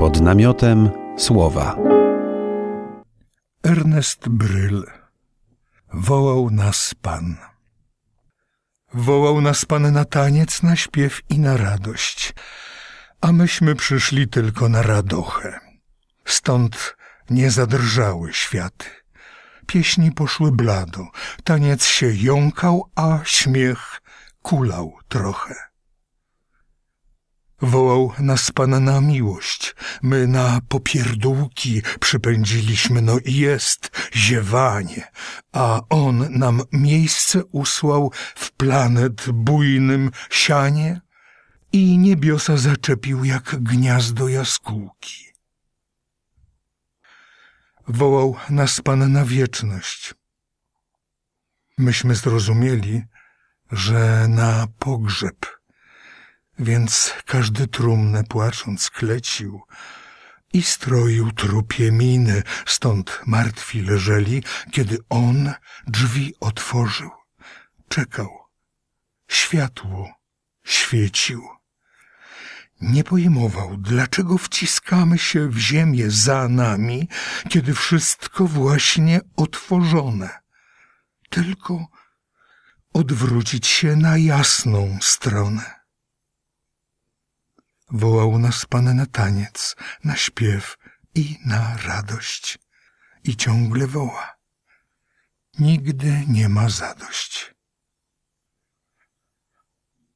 Pod namiotem słowa. Ernest Bryl Wołał nas Pan. Wołał nas Pan na taniec, na śpiew i na radość, a myśmy przyszli tylko na radochę. Stąd nie zadrżały światy. Pieśni poszły blado, taniec się jąkał, a śmiech kulał trochę. Wołał nas Pan na miłość, my na popierdółki przypędziliśmy, no i jest ziewanie, a On nam miejsce usłał w planet bujnym sianie i niebiosa zaczepił jak gniazdo jaskółki. Wołał nas Pan na wieczność. Myśmy zrozumieli, że na pogrzeb – więc każdy trumnę płacząc klecił i stroił trupie miny, stąd martwi leżeli, kiedy on drzwi otworzył. Czekał. Światło świecił. Nie pojmował, dlaczego wciskamy się w ziemię za nami, kiedy wszystko właśnie otworzone. Tylko odwrócić się na jasną stronę. Wołał nas Pan na taniec, na śpiew i na radość. I ciągle woła. Nigdy nie ma zadość.